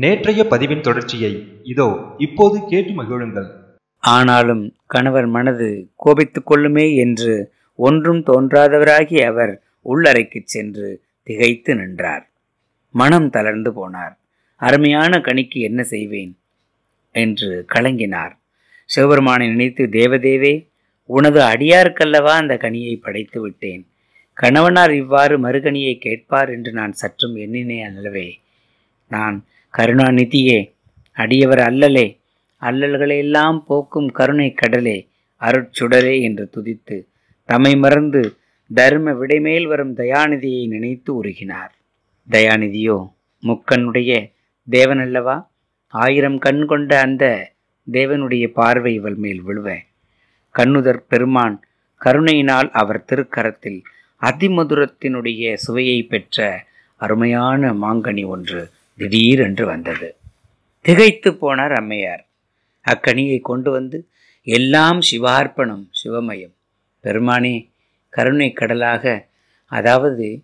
நேற்றைய பதிவின் தொடர்ச்சியை இதோ இப்போது கேட்டு மகிழுங்கள். ஆனாலும் கணவர் மனது கோபித்துக் கொள்ளுமே என்று ஒன்றும் தோன்றாதவராகி அவர் உள்ளறைக்குச் சென்று திகைத்து நின்றார். மனம் தளர்ந்து போனார். அருமையான கணிக்கு என்ன செய்வேன்? என்று கலங்கினார். சிவபெருமானை நினைத்து தேவதேவே உனது அடியாருக்கல்லவா அந்த கனியை படைத்து விட்டேன் கணவனார் இவ்வாறு மறுகனியை கேட்பார் என்று நான் சற்றும் எண்ணினேன் அல்லவே. நான் கருணாநிதியே அடியவர் அல்லலே அல்லல்களையெல்லாம் போக்கும் கருணை கடலே அருட்சுடலே என்று துதித்து தம்மை மறந்து தர்ம விடைமேல் வரும் தயாநிதியை நினைத்து உருகினார். தயாநிதியோ முக்கனுடைய தேவனல்லவா? ஆயிரம் கண் கொண்ட அந்த தேவனுடைய பார்வை இவள் மேல் விழுவ. கண்ணுதர் பெருமான் கருணையினால் அவர் திருக்கரத்தில் அதிமதுரத்தினுடைய சுவையை பெற்ற அருமையான மாங்கனி ஒன்று திடீரென்று வந்தது. திகைத்து போனார் அம்மையார். அக்கனியை கொண்டு வந்து எல்லாம் சிவார்ப்பணம் சிவமயம். பெருமானே கருணை கடலாக அதாவது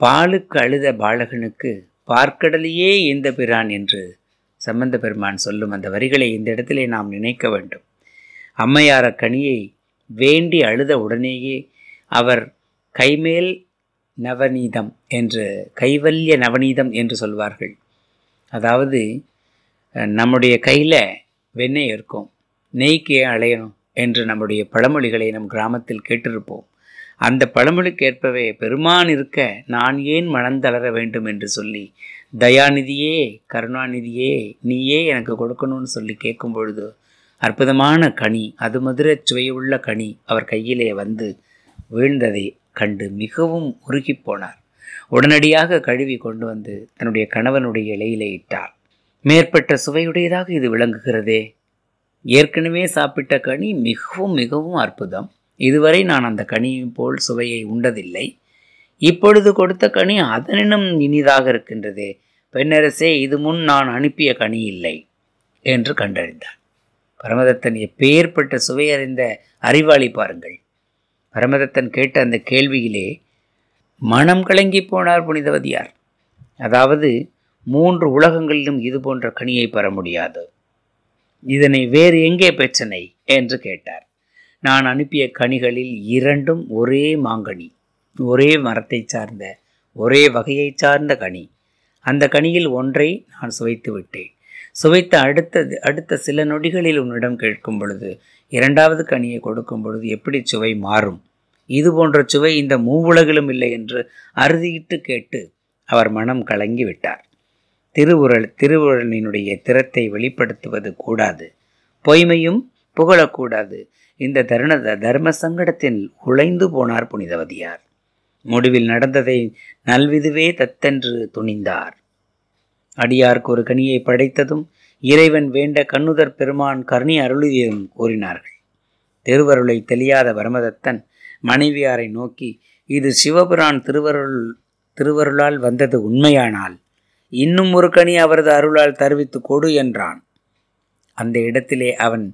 பாலுக்கு அழுத பாலகனுக்கு பார்க்கடலையே இந்த பிரான் என்று சம்பந்த பெருமான் சொல்லும் அந்த வரிகளை இந்த இடத்திலே நாம் நினைக்க வேண்டும். அம்மையார் அக்கனியை வேண்டி அழுத உடனேயே அவர் கைமேல் நவநீதம் என்று கைவல்ய நவநீதம் என்று சொல்வார்கள். அதாவது நம்முடைய கையில் வெண்ணெய் இருக்கும். நெய்க்கு ஏன் அலையணும் என்று நம்முடைய பழமொழிகளை நம் கிராமத்தில் கேட்டிருப்போம். அந்த பழமொழிக்கேற்பவே பெருமான் இருக்க நான் ஏன் மனந்தளர வேண்டும் என்று சொல்லி தயாநிதியே கருணாநிதியே நீயே எனக்கு கொடுக்கணும்னு சொல்லி கேட்கும் பொழுது அற்புதமான கனி அது மதுர சுவையுள்ள கனி அவர் கையிலே வந்து வீழ்ந்ததை கண்டு மிகவும் உருகி போனார். உடனடியாக கழுவி கொண்டு வந்து தன்னுடைய கணவனுடைய இலையிலே இட்டார் மேற்பட்ட சுவையுடையதாக இது விளங்குகிறதே. ஏற்கனவே சாப்பிட்ட கனி மிகவும் மிகவும் அற்புதம். இதுவரை நான் அந்த கனியும் போல் சுவையை உண்டதில்லை. இப்பொழுது கொடுத்த கனி அதனினும் இனிதாக இருக்கின்றதே. பெண்ணரசே இது முன் நான் அனுப்பிய கனி இல்லை என்று கண்டறிந்தார் பரமதத்தன் எப்பேற்பட்ட சுவையறிந்த அறிவாளி பாருங்கள். பரமதத்தன் கேட்ட அந்த கேள்வியிலே மனம் கலங்கி போனார் புனிதவதியார். அதாவது மூன்று உலகங்களிலும் இது போன்ற கனியை பெற முடியாது. இதனை வேறு எங்கே பிரச்சனை? என்று கேட்டார். நான் அனுப்பிய கனிகளில் இரண்டும் ஒரே மாங்கனி ஒரே மரத்தை சார்ந்த ஒரே வகையை சார்ந்த கனி. அந்த கனியில் ஒன்றை நான் சுவைத்து விட்டேன். சுவைத்த அடுத்தது அடுத்த சில நொடிகளில் உன்னிடம் கேட்கும் பொழுது இரண்டாவது கனியை கொடுக்கும் பொழுது எப்படி சுவை மாறும்? இது போன்ற சுவை இந்த மூவுலகிலும் இல்லை என்று அறுதியிட்டு கேட்டு அவர் மனம் கலங்கி விட்டார். திருவுரல் திருவுரலினுடைய திறத்தை வெளிப்படுத்துவது கூடாது. பொய்மையும் புகழக்கூடாது. இந்த தருண தர்ம சங்கடத்தில் உழைந்து போனார் புனிதவதியார். முடிவில் நடந்ததை நல்விதுவே தத்தென்று துணிந்தார். அடியார்க்கு ஒரு கனியை படைத்ததும் இறைவன் வேண்ட கண்ணுதர் பெருமான் கருணி அருளியதும் கூறினார்கள். திருவருளை தெளியாத பரமதத்தன் மனைவியாரை நோக்கி இது சிவபிரான் திருவருள் திருவருளால் வந்தது உண்மையானால் இன்னும் ஒரு கனி அவரது அருளால் தருவித்து கொடு என்றான். அந்த இடத்திலே அவன்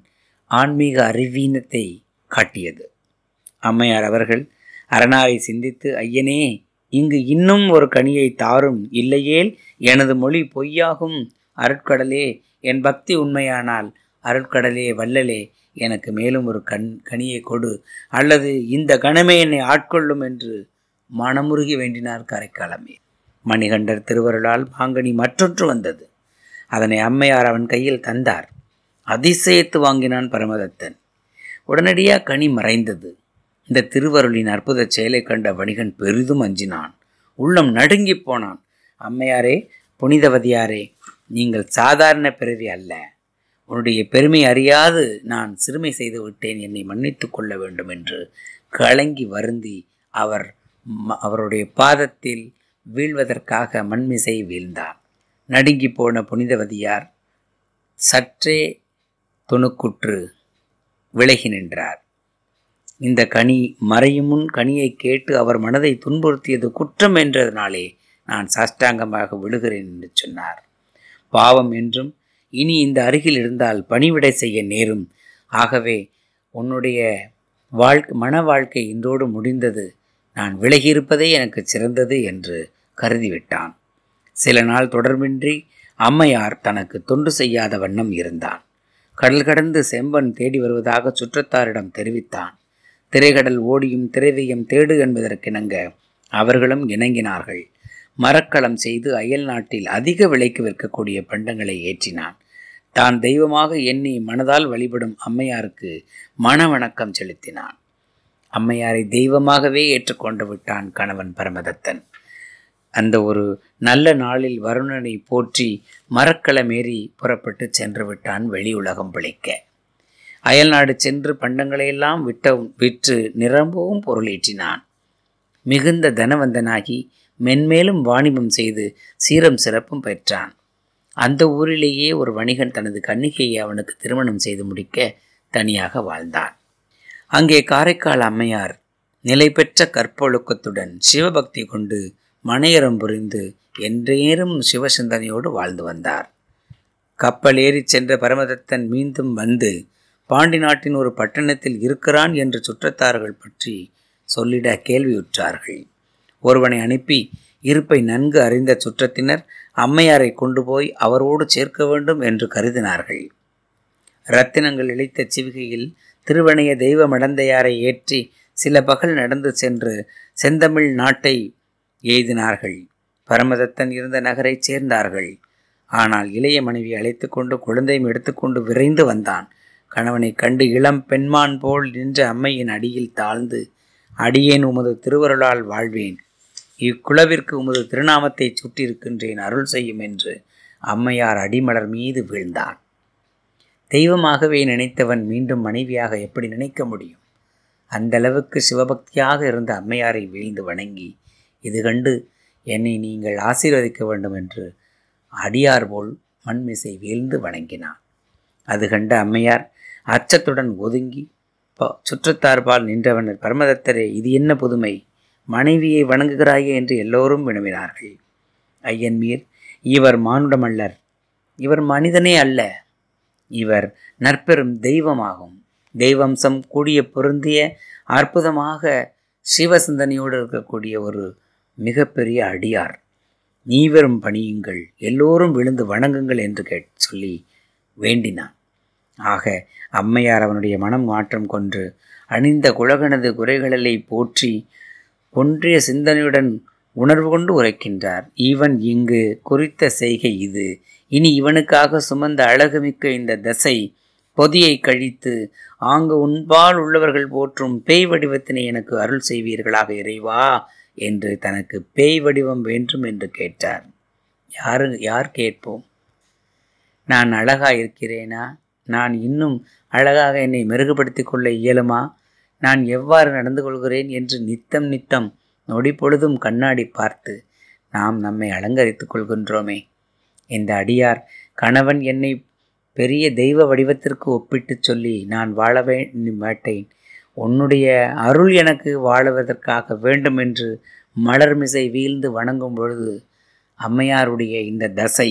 ஆன்மீக அறிவீனத்தை காட்டியது. அம்மையார் அவர்கள் அரணாரை சிந்தித்து ஐயனே இங்கு இன்னும் ஒரு கனியை தாரும் இல்லையேல் எனது மொழி பொய்யாகும் அருட்கடலே என் பக்தி உண்மையானால் அருட்கடலே வல்லலே எனக்கு மேலும் ஒரு கண் கனியை கொடு. அல்லது இந்த கணமே என்னை ஆட்கொள்ளும் என்று மனமுருகி வேண்டினார் கரைக்காலமே. மணிகண்டர் திருவருளால் பாங்கனி மற்றொன்று வந்தது. அதனை அம்மையார் அவன் கையில் தந்தார். அதிசயத்து வாங்கினான் பரமதத்தன். உடனடியாக கனி மறைந்தது. இந்த திருவருளின் அற்புத செயலை கண்ட வணிகன் பெரிதும் அஞ்சினான். உள்ளம் நடுங்கி போனான். அம்மையாரே புனிதவதியாரே நீங்கள் சாதாரண பிறவி அல்ல. உன்னுடைய பெருமை அறியாது நான் சிறுமை செய்து விட்டேன் என்னை மன்னித்து கொள்ள வேண்டும் என்று கலங்கி வருந்தி அவர் அவருடைய பாதத்தில் வீழ்வதற்காக மண்மிசை வீழ்ந்தார் நடுங்கி போன புனிதவதியார் சற்றே துணுக்குற்று விலகி நின்றார். இந்த கனி மறையும் முன் கனியை கேட்டு அவர் மனதை துன்புறுத்தியது குற்றம் என்றதனாலே நான் சாஷ்டாங்கமாக விழுகிறேன் என்று சொன்னார். பாவம் என்றும் இனி இந்த அருகில் இருந்தால் பணிவிடை செய்ய நேரும். ஆகவே உன்னுடைய வாழ்க்கை மன வாழ்க்கை இன்றோடு முடிந்தது. நான் விலகியிருப்பதே எனக்கு சிறந்தது என்று கருதிவிட்டான். சில நாள் தொடர்பின்றி அம்மையார் தனக்கு தொண்டு செய்யாத வண்ணம் இருந்தான். கடல் கடந்து செம்பன் தேடி வருவதாக சுற்றத்தாரிடம் தெரிவித்தான். திரைகடல் ஓடியும் திரைவையும் தேடு என்பதற்கிணங்க அவர்களும் இணங்கினார்கள். மரக்களம் செய்து அயல் நாட்டில் அதிக விலைக்கு விற்கக்கூடிய பண்டங்களை ஏற்றினான். தான் தெய்வமாக எண்ணி மனதால் வழிபடும் அம்மையாருக்கு மனவணக்கம் செலுத்தினான். அம்மையாரை தெய்வமாகவே ஏற்றுக்கொண்டு விட்டான் கணவன் பரமதத்தன். அந்த ஒரு நல்ல நாளில் வருணனை போற்றி மரக்களமேறி புறப்பட்டு சென்று விட்டான் வெளி உலகம் பிழைக்க. அயல்நாடு சென்று பண்டங்களையெல்லாம் விட்ட விற்று நிரம்பவும் பொருளேற்றினான் மிகுந்த தனவந்தனாகி மென்மேலும் வாணிபம் செய்து சீரம் சிறப்பும் பெற்றான். அந்த ஊரிலேயே ஒரு வணிகன் தனது கன்னிகையை அவனுக்கு திருமணம் செய்து முடிக்க தனியாக வாழ்ந்தான். அங்கே காரைக்கால் அம்மையார் நிலை பெற்ற கற்பொழுக்கத்துடன் சிவபக்தி கொண்டு மனையரம் புரிந்து என்றேறும் சிவசிந்தனையோடு வாழ்ந்து வந்தார். கப்பல் ஏறிச் சென்ற பரமதத்தன் மீண்டும் வந்து பாண்டி நாட்டின் ஒரு பட்டணத்தில் இருக்கிறான் என்று சுற்றத்தார்கள் பற்றி சொல்லிட கேள்வியுற்றார்கள். ஒருவனை அனுப்பி இருப்பை நன்கு அறிந்த சுற்றத்தினர் அம்மையாரை கொண்டு போய் அவரோடு சேர்க்க வேண்டும் என்று கருதினார்கள். ரத்தினங்கள் இழைத்த சிவிகையில் திருவணைய தெய்வ மடந்தையாரை ஏற்றி சில பகல் நடந்து சென்று செந்தமிழ் நாட்டை எய்தினார்கள். பரமதத்தன் இருந்த நகரைச் சேர்ந்தார்கள். ஆனால் இளைய மனைவி அழைத்து கொண்டு குழந்தையும் எடுத்துக்கொண்டு விரைந்து வந்தான். கணவனை கண்டு இளம் பெண்மான் போல் நின்ற அம்மையின் அடியில் தாழ்ந்து அடியேன் உமது திருவருளால் வாழ்வேன். இக்குளவிற்கு உமது திருநாமத்தை சுட்டிருக்கின்றேன் அருள் செய்யும் என்று அம்மையார் அடிமலர் மீது வீழ்ந்தான். தெய்வமாகவே நினைத்தவன் மீண்டும் மனைவியாக எப்படி நினைக்க முடியும்? அந்த அளவுக்கு சிவபக்தியாக இருந்த அம்மையாரை வீழ்ந்து வணங்கி இது கண்டு என்னை நீங்கள் ஆசீர்வதிக்க வேண்டும் என்று அடியார் போல் மண்மிசை வீழ்ந்து வணங்கினான். அது கண்ட அம்மையார் அச்சத்துடன் ஒதுங்கி சுற்றத்தார்பால் நின்றவனர் பரமதத்தரே இது என்ன புதுமை? மனைவியை வணங்குகிறாயே என்று எல்லோரும் வினவினார்கள். ஐயன்மீர் இவர் மானுடமல்லர். இவர் மனிதனே அல்ல. இவர் நற்பெரும் தெய்வமாகும். தெய்வம்சம் கூடிய பொருந்திய அற்புதமாக சிவசிந்தனையோடு இருக்கக்கூடிய ஒரு மிகப்பெரிய அடியார். நீவரும் பணியுங்கள். எல்லோரும் விழுந்து வணங்குங்கள் என்று கேட் சொல்லி வேண்டினான். ஆக அம்மையார் அவனுடைய மனம் மாற்றம் கொன்று அணிந்த குலகனது குறைகளை போற்றி ஒன்றிய சிந்தனையுடன் உணர்வு கொண்டு உரைக்கின்றார். இவன் இங்கு குறித்த செய்கை இது. இனி இவனுக்காக சுமந்த அழகுமிக்க இந்த தசை பொதியை கழித்து ஆங்கு உன்பால் உள்ளவர்கள் போற்றும் பேய் வடிவத்தினை எனக்கு அருள் செய்வீர்களாக இறைவா என்று தனக்கு பேய் வடிவம் வேண்டும் என்று கேட்டார். யாரு யார் கேட்போம்? நான் அழகாக இருக்கிறேனா நான் இன்னும் அழகாக என்னை மெருகுபடுத்தி கொள்ள இயலுமா? நான் எவ்வாறு நடந்து கொள்கிறேன் என்று நித்தம் நித்தம் நொடி பொழுதும் கண்ணாடி பார்த்து நாம் நம்மை அலங்கரித்துக் கொள்கின்றோமே இந்த அடியார் கணவன் என்னை பெரிய தெய்வ வடிவத்திற்கு ஒப்பிட்டு சொல்லி நான் வாழவே மாட்டேன். உன்னுடைய அருள் எனக்கு வாழுவதற்காக வேண்டும் என்று மலர்மிசை வீழ்ந்து வணங்கும் பொழுது அம்மையாருடைய இந்த தசை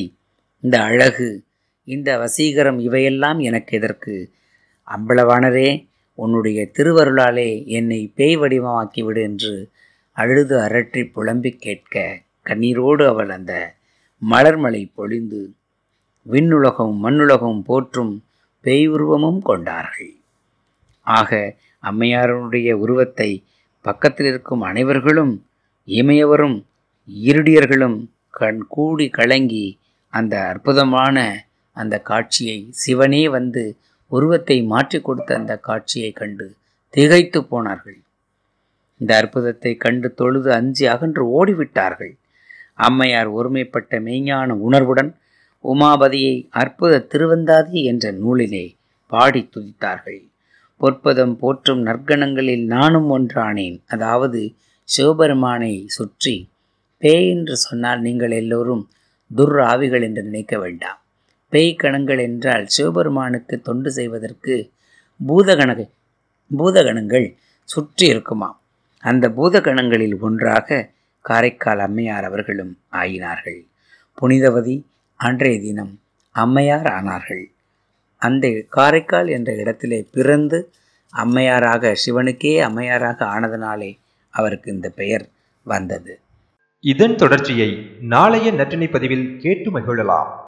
இந்த அழகு இந்த வசீகரம் இவையெல்லாம் எனக்கு எதற்கு? அம்பளவானரே உன்னுடைய திருவருளாலே என்னை பேய் வடிவமாக்கிவிடு என்று அழுது அரற்றி புலம்பி கேட்க கண்ணீரோடு அவள் அந்த மலர்மலை பொழிந்து விண்ணுலகம் மண்ணுலகம் போற்றும் பேய் உருவமும் கொண்டார்கள். ஆக அம்மையாருடைய உருவத்தை பக்கத்தில் இருக்கும் அனைவர்களும் இமையவரும் இருடியர்களும் கண் கூடி கலங்கி அந்த அற்புதமான அந்த காட்சியை சிவனே வந்து உருவத்தை மாற்றி கொடுத்த அந்த காட்சியை கண்டு திகைத்து போனார்கள். இந்த அற்புதத்தை கண்டு தொழுது அஞ்சி அகன்று ஓடிவிட்டார்கள். அம்மையார் ஒருமைப்பட்ட மெய்ஞான உணர்வுடன் உமாபதியை அற்புத திருவந்தாதி என்ற நூலிலே பாடி துதித்தார்கள். பொற்பதம் போற்றும் நற்கணங்களில் நானும் ஒன்றானேன். அதாவது சிவபெருமானை சுற்றி பேய் என்று சொன்னால் நீங்கள் எல்லோரும் துர் ஆவிகள் என்று நினைக்க வேண்டாம். பேய் கணங்கள் என்றால் சிவபெருமானுக்கு தொண்டு செய்வதற்கு பூதகண பூதகணங்கள் சுற்றி இருக்குமாம். அந்த பூதகணங்களில் ஒன்றாக காரைக்கால் அம்மையார் அவர்களும் ஆயினார்கள். புனிதவதி அன்றைய தினம் அம்மையார் ஆனார்கள். அந்த காரைக்கால் என்ற இடத்திலே பிறந்து அம்மையாராக சிவனுக்கே அம்மையாராக ஆனதனாலே அவருக்கு இந்த பெயர் வந்தது. இதன் தொடர்ச்சியை நாளைய நற்றினை பதிவில் கேட்டு மகிழலாம்.